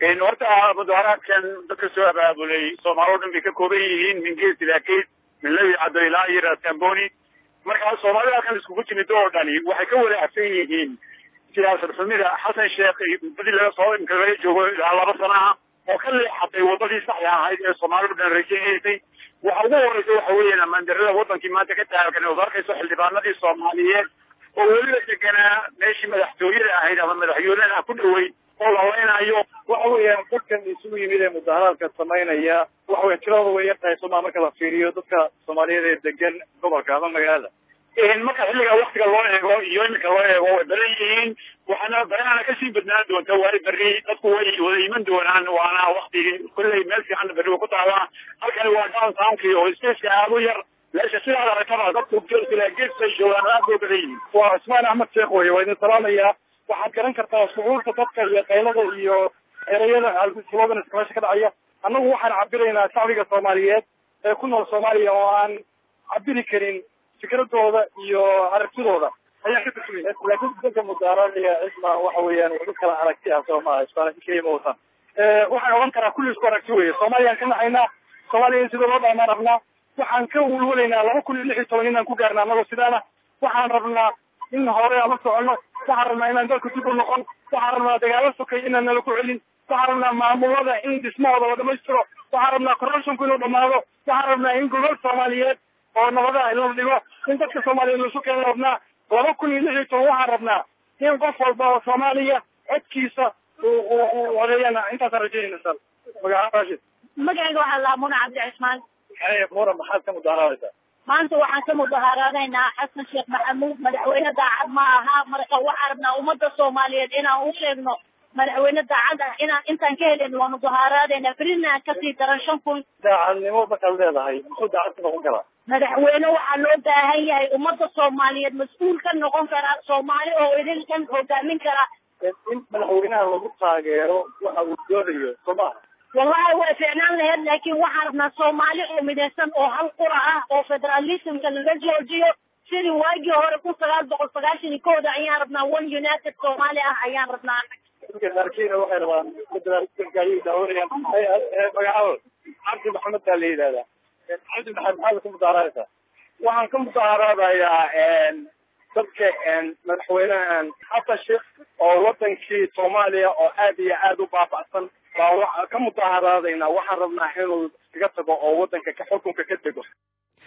horta mudaharaadkan dadka soo abaabulay soomaali o dhan bay ka kooban yihiin min gees ilaa min lawi caddo ilaa iyo raasamboni markaa soomaalida halkan iskugu timid oo dhani waxay ka walaacsan yihiin siyaasad xumida xasan sheekh muddadii laga soo imka laga joogo ilaa laba sana. Ah oo ka leexatay wadadii saxda ahayd ee soomaalida o dhan rajaynaysay waxa ugu horeysa waxa weeyaan amaandarada wadankii maanta ka taagan ood arkayso xildhibaanadii soomaaliyeed oo weliba deganaa meeshii madaxtooyada ahayd ama madaxyoolana ku dhaweyd oo laleynayo waxa weeyaan dadkan isugu yimid ee mudaharaadka samaynaya waxa weya tiradooda way yar somaa marka la fiiriyo dadka soomaaliyeed ee degan gobolka ama magaalada. Marka xilliga waktiga loo eego iyo iminka loo eego way badan yihiin. Waxaana baranaana ka sii badnaan doonta waay berri dadku way wada iman doonaan waana wakti kolley meel fiicanna berri wa ku taalaa halkani waa downtownkii oo stageka aad u yar meesha sidaad aragtaba dadku ilaa geesay joogaan aad boo badan yihiin. Waa cismaan axmed sheekh wey waa idin salaamayaa waxaad garan kartaa shucuurta dadka iyo qaylada iyo ereyada sloganiska meesha ka dhacaya annagu waxaan cabiraynaa shacbiga soomaaliyeed ee ku nool soomaaliya oo aan cabiri karin fikradooda iyo aragtidooda. Ayaan ka turjumay laakiin mudaaraadaya cisma waxa weeyaan wadu kala aragti ah soo maaha isbaankiima watan waxaan odhan karaa kulli isku aragti weye soomaaliyaan ka naxaynaa soomaaliya in sida loo dhaamaan rabnaa. Waxaan ka walwalaynaa laba kun iyo lix iyo toban inaan ku gaarna annagoo sidaana. Waxaan rabnaa in hore aan la socono waxaan rabnaa inaan dalku dib u noqon waxaan rabnaa dagaalo sokay inaan nala ku celin waxaan rabnaa maamulada in dhismahooda la dhamaystiro waxaan rabnaa corruptionku inuu dhamaado waxaan rabnaa in gobol soomaaliyeed oo nabadaha la dhigo in dadka soomaaliyeed laisu keena rabnaa laba kun iyo lix iyo toban waxaan rabnaa in qof walba oo soomaaliya codkiisa odeeyana intaasaan rajaynayna sal. Magaca rashid. Magacayga waxaa lahaa muna cabdi cismaan. Muna maxaad ka mudaharaadaysaa maanta waxaan ka mudaharaadaynaa xasan sheekh maxamuud madaxweyne daacad ma aha. Marka waxaan rabnaa ummadda soomaaliyeed inaan u sheegno madaxweyne daacad ah inaan intaan ka helin waa mudaharaadaynaa berina aan ka sii daran shan kun. Daacadnimo markaad leedahay. Muxuu daacad ka noqon karaa madaxweyne waxaa loo baahan yahay ummadda soomaaliyeed mas'uul ka noqon kara soomaali oo idin kan hogaamin kara. In madaxweynaha lagu taageero waxa uu doonayo soo maaha wallahi way fiicnaan laheyd laakiin waxaan rabnaa soomaali oo midaysan oo hal qura ah oo federalismka laga joojiyo. Sidii waagii hore kun sagaal boqol sagaashan iyo kooda ayaan rabnaa one united soomaali ah ayaan rabnaa. Qaarkiina waxay rabaan federalismka ayay daawanayaan magacadood cabdi maxamed baa la yidhahdaa cabdi maxamed maxaad ka mudaharaadaysaa waxaan ka mudaharaadayaa dadka madaxweynahan xasan sheekh oo wadankii soomaaliya oo aad iyo aad u baaba'san baa ka mudaharaadaynaa waxaan rabnaa inuu iskaga tago oo wadanka xukunka ka dego